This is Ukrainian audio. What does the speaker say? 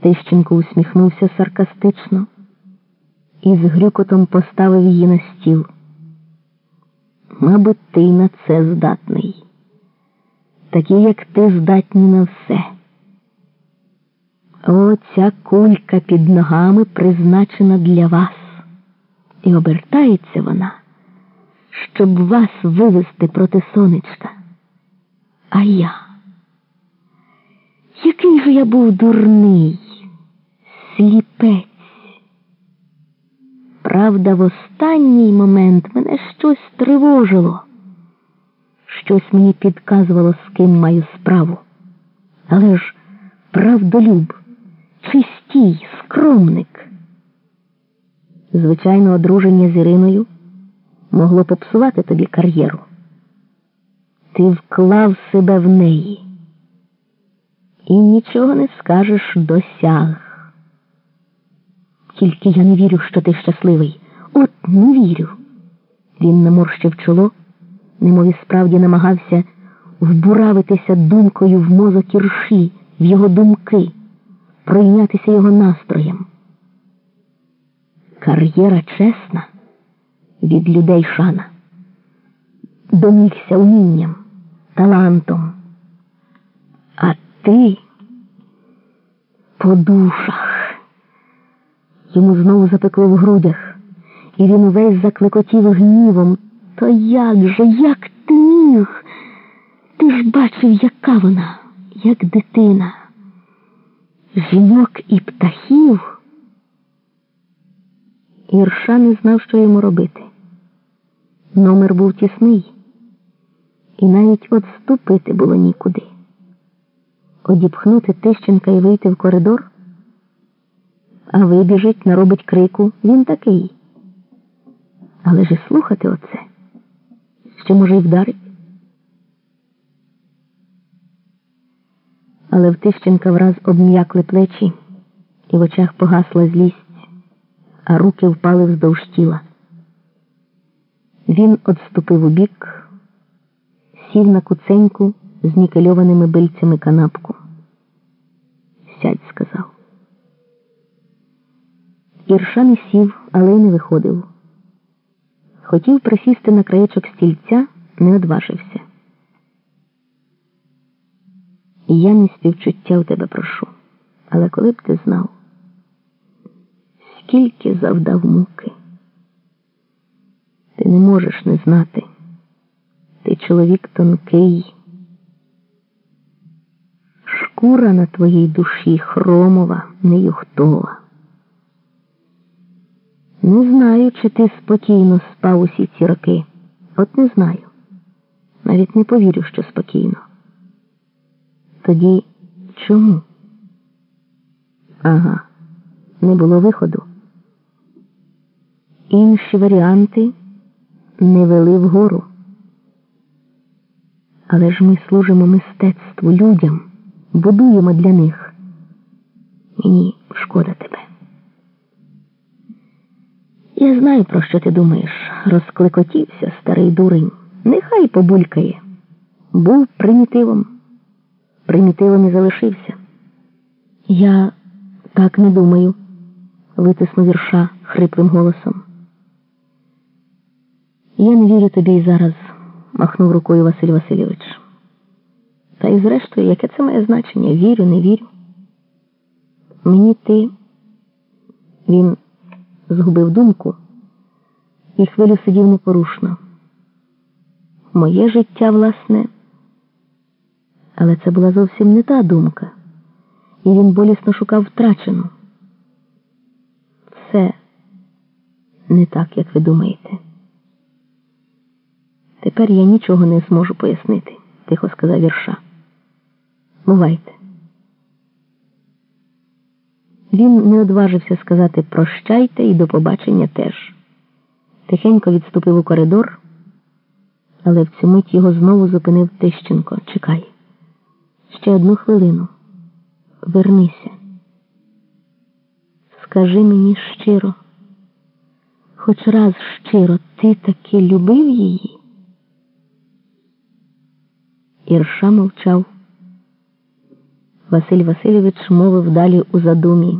Тищенко усміхнувся саркастично і з грюкотом поставив її на стіл. Мабуть, ти й на це здатний. Такі, як ти, здатні на все. Оця кулька під ногами призначена для вас, і обертається вона, щоб вас вивести проти сонечка. А я. Який же я був дурний, сліпець. Правда, в останній момент мене щось тривожило, щось мені підказувало, з ким маю справу. Але ж правдолюб, чистій, скромник. Звичайно, одруження з Іриною могло попсувати тобі кар'єру. Ти вклав себе в неї і нічого не скажеш досяг. Тільки я не вірю, що ти щасливий. От не вірю. Він наморщив чоло, немов і справді намагався вбуравитися думкою в мозок ірші, в його думки, пройнятися його настроєм. Кар'єра чесна від людей шана, домігся умінням, талантом. А ти по душах. Йому знову запекло в грудях, і він увесь заклекотів гнівом. То як же, як ти міг? Ти ж бачив, яка вона, як дитина. Жінок і птахів. Ірша не знав, що йому робити. Номер був тісний, і навіть от ступити було нікуди одіпхнути Тищенка і вийти в коридор, а вибіжить, наробить крику, він такий. Але ж і слухати оце, що може й вдарить. Але в Тищенка враз обм'якли плечі, і в очах погасла злість, а руки впали вздовж тіла. Він отступив бік, сів на куценьку з нікельованими бильцями канапку. Сядь, сказав. Ірша не сів, але й не виходив. Хотів присісти на краєчок стільця, не одважився. Я не співчуття в тебе прошу, але коли б ти знав, скільки завдав муки, ти не можеш не знати. Ти чоловік тонкий. Шкура на твоїй душі хромова, не юхтова. Не знаю, чи ти спокійно спав усі ці роки. От не знаю. Навіть не повірю, що спокійно. Тоді чому? Ага, не було виходу. Інші варіанти не вели вгору. Але ж ми служимо мистецтву людям будуємо для них. Мені шкода тебе. Я знаю, про що ти думаєш. Розклекотівся старий дурень. Нехай побулькає. Був примітивом. Примітивом і залишився. Я так не думаю, витиснув вірша хриплим голосом. Я не вірю тобі і зараз, махнув рукою Василь Васильович. Та й зрештою, яке це має значення? Вірю, не вірю. Мені ти. Він згубив думку і хвилю сидів непорушно. Моє життя, власне, але це була зовсім не та думка, і він болісно шукав втрачену. Все не так, як ви думаєте. Тепер я нічого не зможу пояснити, тихо сказав вірша. Бувайте. Він не одважився сказати прощайте і до побачення теж. Тихенько відступив у коридор, але в цю мить його знову зупинив Тищенко. Чекай. Ще одну хвилину. Вернися. Скажи мені щиро, хоч раз щиро, ти таки любив її? Ірша мовчав. Василь Васильович мовив далі у задумі.